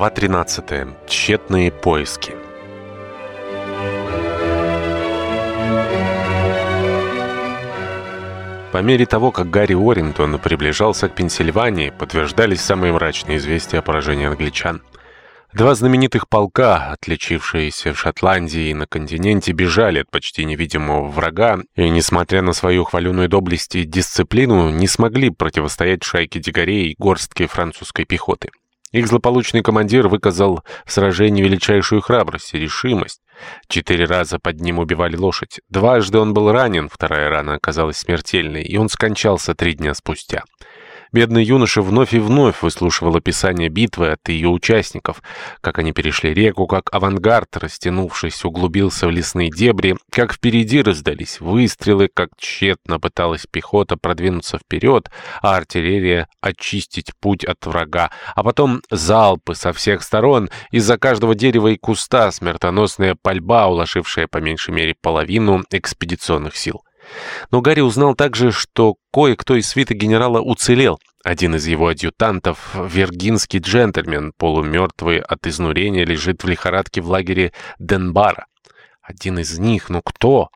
Глава 13. Тщетные поиски. По мере того, как Гарри Уоррингтон приближался к Пенсильвании, подтверждались самые мрачные известия о поражении англичан. Два знаменитых полка, отличившиеся в Шотландии и на континенте, бежали от почти невидимого врага и, несмотря на свою хваленую доблесть и дисциплину, не смогли противостоять шайке дикарей и горстке французской пехоты. Их злополучный командир выказал в сражении величайшую храбрость и решимость. Четыре раза под ним убивали лошадь. Дважды он был ранен, вторая рана оказалась смертельной, и он скончался три дня спустя. Бедный юноша вновь и вновь выслушивал описание битвы от ее участников, как они перешли реку, как авангард, растянувшись, углубился в лесные дебри, как впереди раздались выстрелы, как тщетно пыталась пехота продвинуться вперед, а артиллерия очистить путь от врага, а потом залпы со всех сторон, из-за каждого дерева и куста смертоносная пальба, уложившая по меньшей мере половину экспедиционных сил. Но Гарри узнал также, что кое-кто из свита генерала уцелел. Один из его адъютантов, вергинский джентльмен, полумертвый от изнурения, лежит в лихорадке в лагере Денбара. Один из них, ну кто?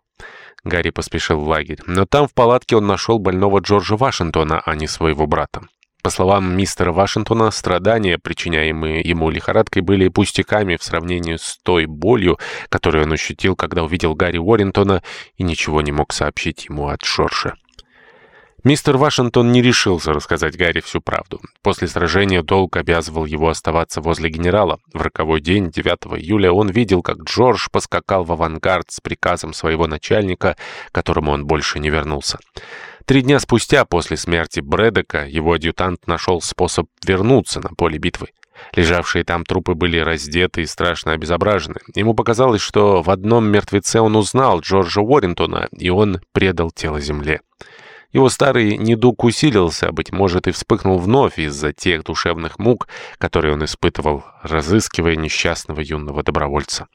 Гарри поспешил в лагерь. Но там в палатке он нашел больного Джорджа Вашингтона, а не своего брата. По словам мистера Вашингтона, страдания, причиняемые ему лихорадкой, были пустяками в сравнении с той болью, которую он ощутил, когда увидел Гарри Уоррентона и ничего не мог сообщить ему от Шорша. Мистер Вашингтон не решился рассказать Гарри всю правду. После сражения долг обязывал его оставаться возле генерала. В роковой день, 9 июля, он видел, как Джордж поскакал в авангард с приказом своего начальника, которому он больше не вернулся. Три дня спустя, после смерти Брэдека, его адъютант нашел способ вернуться на поле битвы. Лежавшие там трупы были раздеты и страшно обезображены. Ему показалось, что в одном мертвеце он узнал Джорджа Уоррентона, и он предал тело земле. Его старый недуг усилился, быть может, и вспыхнул вновь из-за тех душевных мук, которые он испытывал, разыскивая несчастного юного добровольца.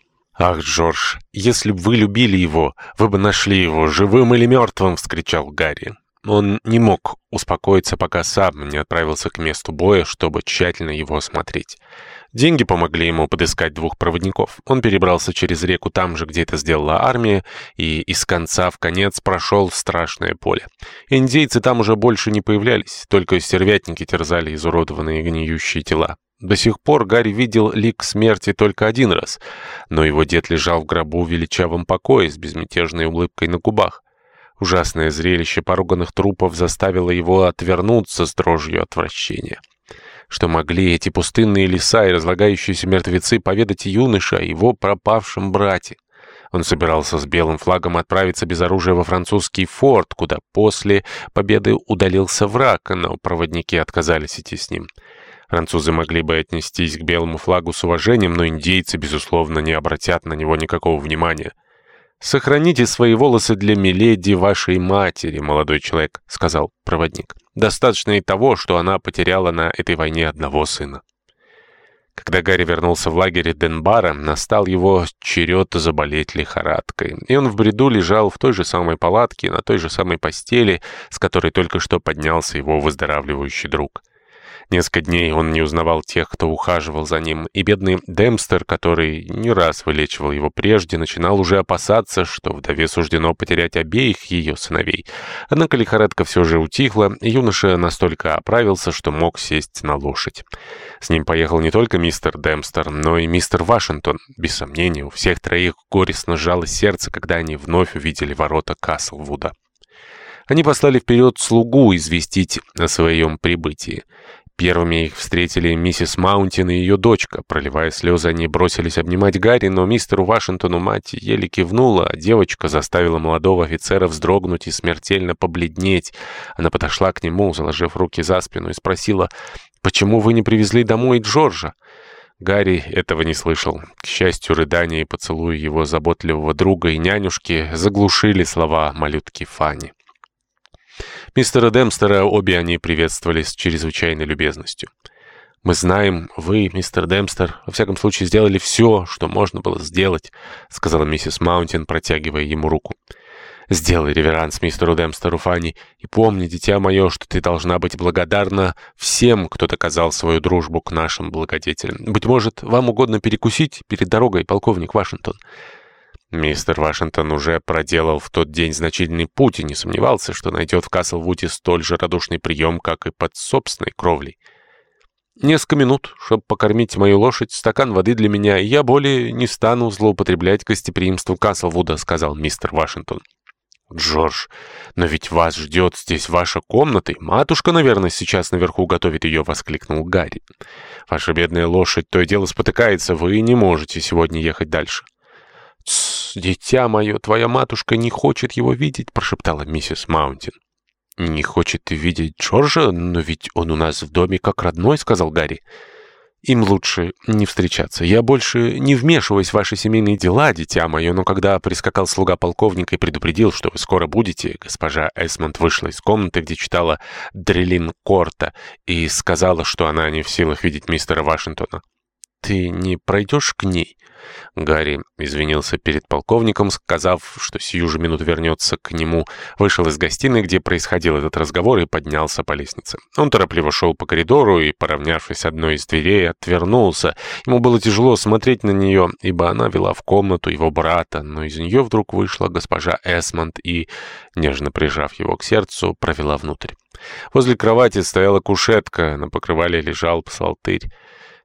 «Ах, Джордж, если бы вы любили его, вы бы нашли его, живым или мертвым!» — вскричал Гарри. Он не мог успокоиться, пока сам не отправился к месту боя, чтобы тщательно его осмотреть. Деньги помогли ему подыскать двух проводников. Он перебрался через реку там же, где это сделала армия, и из конца в конец прошел страшное поле. Индейцы там уже больше не появлялись, только стервятники терзали изуродованные гниющие тела. До сих пор Гарри видел лик смерти только один раз, но его дед лежал в гробу в величавом покое с безмятежной улыбкой на губах. Ужасное зрелище поруганных трупов заставило его отвернуться с дрожью отвращения. Что могли эти пустынные леса и разлагающиеся мертвецы поведать юноше о его пропавшем брате? Он собирался с белым флагом отправиться без оружия во французский форт, куда после победы удалился враг, но проводники отказались идти с ним. Французы могли бы отнестись к белому флагу с уважением, но индейцы, безусловно, не обратят на него никакого внимания. «Сохраните свои волосы для миледи вашей матери, молодой человек», — сказал проводник. «Достаточно и того, что она потеряла на этой войне одного сына». Когда Гарри вернулся в лагерь Денбара, настал его черед заболеть лихорадкой, и он в бреду лежал в той же самой палатке, на той же самой постели, с которой только что поднялся его выздоравливающий друг. Несколько дней он не узнавал тех, кто ухаживал за ним, и бедный Демстер, который не раз вылечивал его прежде, начинал уже опасаться, что вдове суждено потерять обеих ее сыновей. Однако лихорадка все же утихла, и юноша настолько оправился, что мог сесть на лошадь. С ним поехал не только мистер Демстер, но и мистер Вашингтон. Без сомнения, у всех троих горестно сжало сердце, когда они вновь увидели ворота Каслвуда. Они послали вперед слугу известить о своем прибытии. Первыми их встретили миссис Маунтин и ее дочка. Проливая слезы, они бросились обнимать Гарри, но мистеру Вашингтону мать еле кивнула, а девочка заставила молодого офицера вздрогнуть и смертельно побледнеть. Она подошла к нему, заложив руки за спину, и спросила, «Почему вы не привезли домой Джорджа?» Гарри этого не слышал. К счастью, рыдания и поцелуи его заботливого друга и нянюшки заглушили слова малютки Фанни. Мистера Демстера обе они приветствовали с чрезвычайной любезностью. «Мы знаем, вы, мистер Демстер, во всяком случае сделали все, что можно было сделать», сказала миссис Маунтин, протягивая ему руку. Сделай реверанс мистеру Демстеру, Фанни, и помни, дитя мое, что ты должна быть благодарна всем, кто доказал свою дружбу к нашим благодетелям. Быть может, вам угодно перекусить перед дорогой, полковник Вашингтон?» Мистер Вашингтон уже проделал в тот день значительный путь и не сомневался, что найдет в Каслвуде столь же радушный прием, как и под собственной кровлей. Несколько минут, чтобы покормить мою лошадь, стакан воды для меня, и я более не стану злоупотреблять гостеприимством Каслвуда», — сказал мистер Вашингтон. «Джордж, но ведь вас ждет здесь ваша комната, и матушка, наверное, сейчас наверху готовит ее», — воскликнул Гарри. «Ваша бедная лошадь то и дело спотыкается, вы не можете сегодня ехать дальше». «Тссс, дитя мое, твоя матушка не хочет его видеть», — прошептала миссис Маунтин. «Не хочет видеть Джорджа, но ведь он у нас в доме как родной», — сказал Гарри. Им лучше не встречаться. Я больше не вмешиваюсь в ваши семейные дела, дитя мое, но когда прискакал слуга полковника и предупредил, что вы скоро будете, госпожа Эсмонд вышла из комнаты, где читала Дрелин Корта, и сказала, что она не в силах видеть мистера Вашингтона. «Ты не пройдешь к ней?» Гарри извинился перед полковником, сказав, что сию же минуту вернется к нему, вышел из гостиной, где происходил этот разговор, и поднялся по лестнице. Он торопливо шел по коридору и, поравнявшись одной из дверей, отвернулся. Ему было тяжело смотреть на нее, ибо она вела в комнату его брата, но из нее вдруг вышла госпожа Эсмонд и, нежно прижав его к сердцу, провела внутрь. Возле кровати стояла кушетка, на покрывале лежал псалтырь.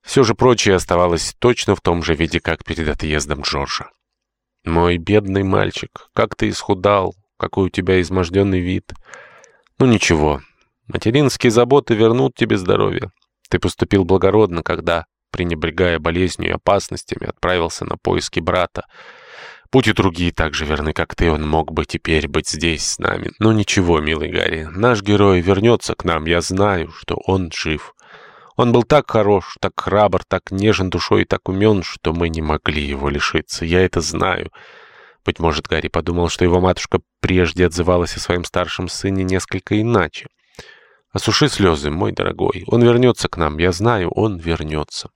Все же прочее оставалось точно в том же виде, как перед отъездом Джорджа. «Мой бедный мальчик, как ты исхудал, какой у тебя изможденный вид. Ну ничего, материнские заботы вернут тебе здоровье. Ты поступил благородно, когда, пренебрегая болезнью и опасностями, отправился на поиски брата. Будь и другие так же верны, как ты, он мог бы теперь быть здесь с нами. Но ничего, милый Гарри, наш герой вернется к нам, я знаю, что он жив». Он был так хорош, так храбр, так нежен душой и так умен, что мы не могли его лишиться. Я это знаю. Быть может, Гарри подумал, что его матушка прежде отзывалась о своем старшем сыне несколько иначе. Осуши слезы, мой дорогой. Он вернется к нам, я знаю, он вернется.